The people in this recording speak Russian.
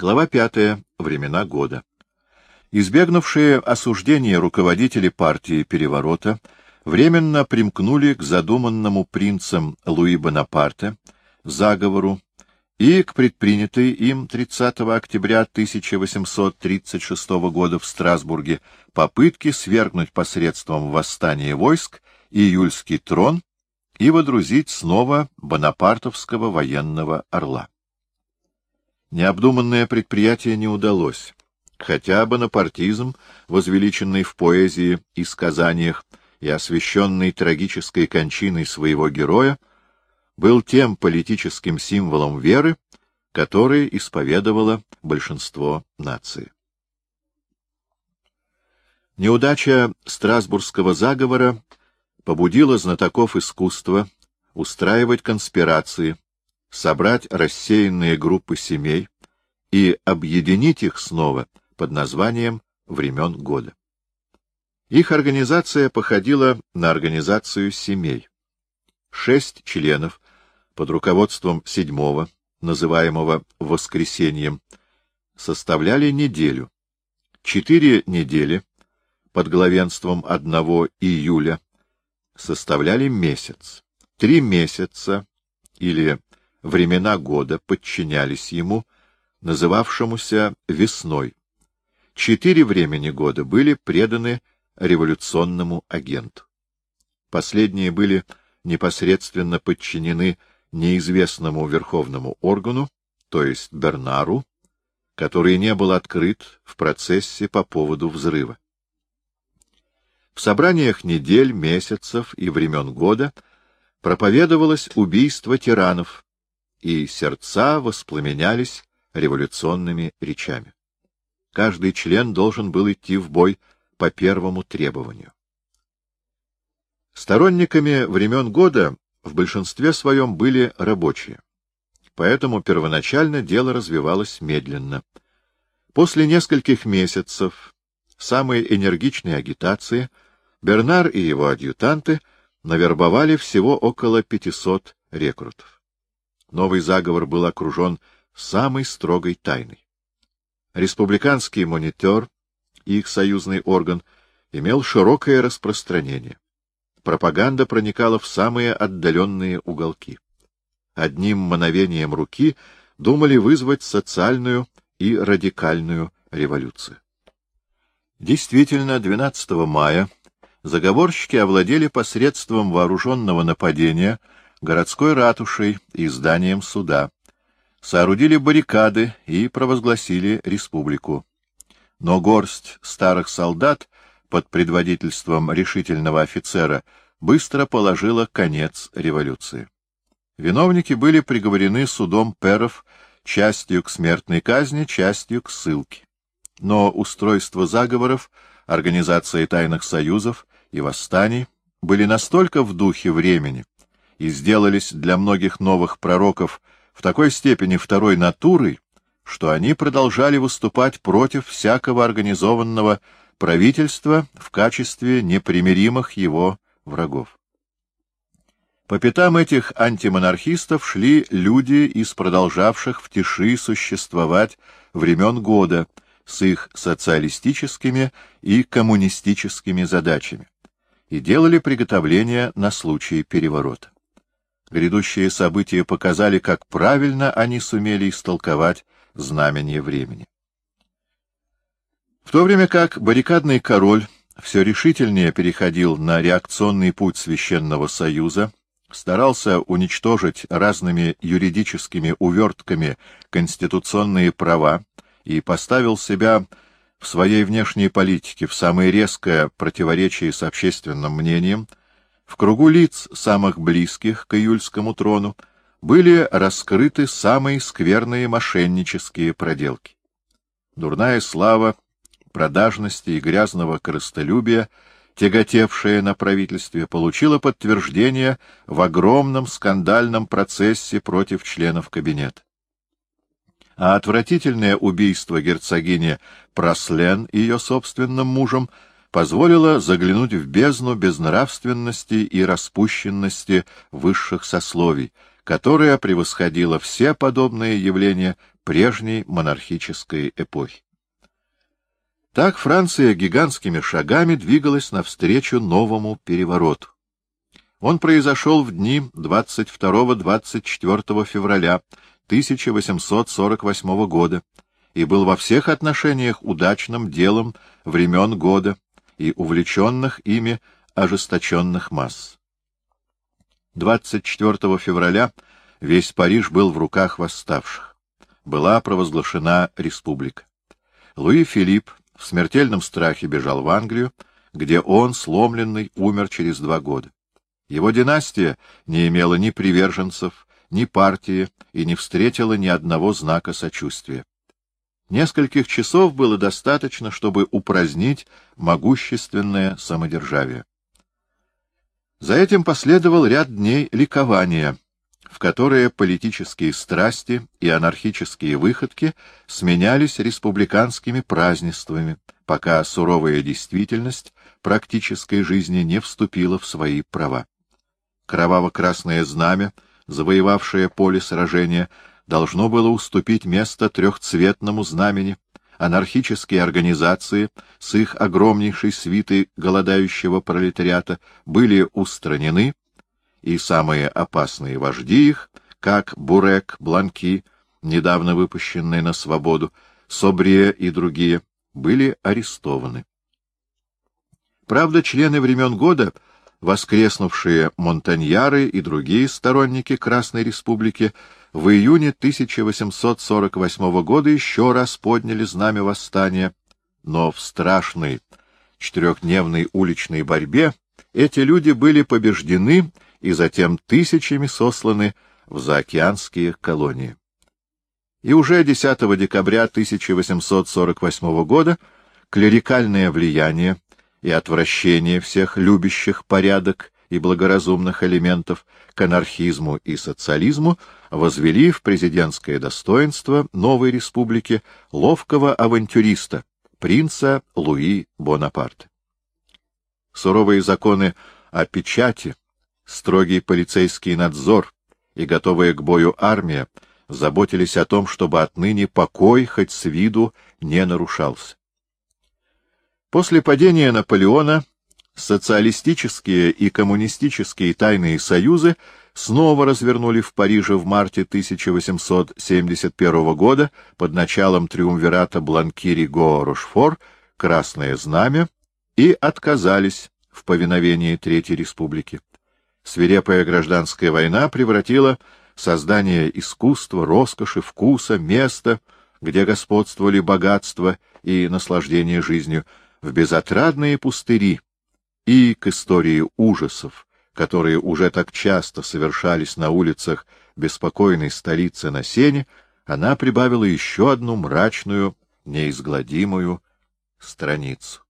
Глава пятая. Времена года. Избегнувшие осуждения руководители партии переворота временно примкнули к задуманному принцем Луи Бонапарте заговору и к предпринятой им 30 октября 1836 года в Страсбурге попытке свергнуть посредством восстания войск июльский трон и водрузить снова бонапартовского военного орла. Необдуманное предприятие не удалось, хотя бонапартизм, возвеличенный в поэзии и сказаниях и освященный трагической кончиной своего героя, был тем политическим символом веры, который исповедовало большинство нации. Неудача Страсбургского заговора побудила знатоков искусства устраивать конспирации, собрать рассеянные группы семей и объединить их снова под названием «Времен года». Их организация походила на организацию семей. Шесть членов под руководством седьмого, называемого «воскресеньем», составляли неделю. Четыре недели под главенством одного июля составляли месяц. Три месяца или времена года подчинялись ему, называвшемуся весной. Четыре времени года были преданы революционному агенту. Последние были непосредственно подчинены неизвестному верховному органу, то есть Бернару, который не был открыт в процессе по поводу взрыва. В собраниях недель, месяцев и времен года проповедовалось убийство тиранов, и сердца воспламенялись революционными речами. Каждый член должен был идти в бой по первому требованию. Сторонниками времен года в большинстве своем были рабочие. Поэтому первоначально дело развивалось медленно. После нескольких месяцев самой энергичной агитации Бернар и его адъютанты навербовали всего около 500 рекрутов. Новый заговор был окружен самой строгой тайной. Республиканский монитор, их союзный орган, имел широкое распространение. Пропаганда проникала в самые отдаленные уголки. Одним мановением руки думали вызвать социальную и радикальную революцию. Действительно, 12 мая заговорщики овладели посредством вооруженного нападения городской ратушей и зданием суда, соорудили баррикады и провозгласили республику. Но горсть старых солдат под предводительством решительного офицера быстро положила конец революции. Виновники были приговорены судом перов частью к смертной казни, частью к ссылке. Но устройство заговоров, организация тайных союзов и восстаний были настолько в духе времени и сделались для многих новых пророков в такой степени второй натурой, что они продолжали выступать против всякого организованного правительства в качестве непримиримых его врагов. По пятам этих антимонархистов шли люди из продолжавших в тиши существовать времен года с их социалистическими и коммунистическими задачами и делали приготовления на случай переворота. Грядущие события показали, как правильно они сумели истолковать знамение времени. В то время как баррикадный король все решительнее переходил на реакционный путь Священного Союза, старался уничтожить разными юридическими увертками конституционные права и поставил себя в своей внешней политике в самое резкое противоречие с общественным мнением, в кругу лиц, самых близких к июльскому трону, были раскрыты самые скверные мошеннические проделки. Дурная слава продажности и грязного корыстолюбия, тяготевшая на правительстве, получила подтверждение в огромном скандальном процессе против членов кабинета а отвратительное убийство герцогини Прослен ее собственным мужем позволило заглянуть в бездну безнравственности и распущенности высших сословий, которая превосходила все подобные явления прежней монархической эпохи. Так Франция гигантскими шагами двигалась навстречу новому перевороту. Он произошел в дни 22-24 февраля 1848 года и был во всех отношениях удачным делом времен года и увлеченных ими ожесточенных масс. 24 февраля весь Париж был в руках восставших. Была провозглашена республика. Луи Филипп в смертельном страхе бежал в Англию, где он, сломленный, умер через два года. Его династия не имела ни приверженцев, ни партии и не встретила ни одного знака сочувствия. Нескольких часов было достаточно, чтобы упразднить могущественное самодержавие. За этим последовал ряд дней ликования, в которые политические страсти и анархические выходки сменялись республиканскими празднествами, пока суровая действительность практической жизни не вступила в свои права. Кроваво-красное знамя, завоевавшее поле сражения, должно было уступить место трехцветному знамени, анархические организации с их огромнейшей свитой голодающего пролетариата были устранены, и самые опасные вожди их, как Бурек, Бланки, недавно выпущенные на свободу, Собрие и другие, были арестованы. Правда, члены времен года — воскреснувшие монтаньяры и другие сторонники Красной Республики в июне 1848 года еще раз подняли знамя восстания, но в страшной четырехдневной уличной борьбе эти люди были побеждены и затем тысячами сосланы в заокеанские колонии. И уже 10 декабря 1848 года клерикальное влияние и отвращение всех любящих порядок и благоразумных элементов к анархизму и социализму возвели в президентское достоинство новой республики ловкого авантюриста, принца Луи Бонапарта. Суровые законы о печати, строгий полицейский надзор и готовая к бою армия заботились о том, чтобы отныне покой хоть с виду не нарушался. После падения Наполеона социалистические и коммунистические тайные союзы снова развернули в Париже в марте 1871 года под началом триумвирата Бланки-Риго-Рошфор Красное Знамя и отказались в повиновении Третьей Республики. Свирепая гражданская война превратила создание искусства, роскоши, вкуса, места, где господствовали богатство и наслаждение жизнью, в безотрадные пустыри и к истории ужасов, которые уже так часто совершались на улицах беспокойной столицы на сене, она прибавила еще одну мрачную, неизгладимую страницу.